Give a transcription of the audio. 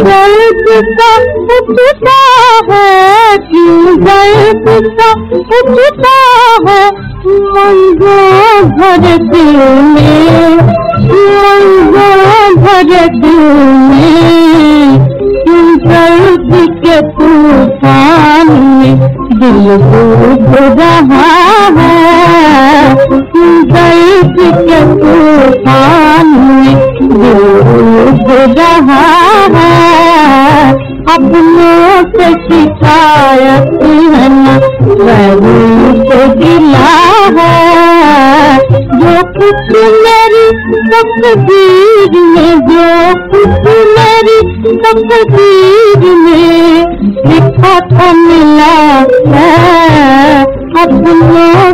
का उठता है, क्यों दर्द का उठता है? मंगो भर दिल में मंगो भर दिल में, दर्द के तूफ़ान में दिल डूब रहा है। दर्द के तूफ़ान अपनों से शिकायत है वैरू से गिला है। जो कुछ मेरी तकदीर में, जो कुछ मेरी तकदीर में लिखा था, मिला है। अपनों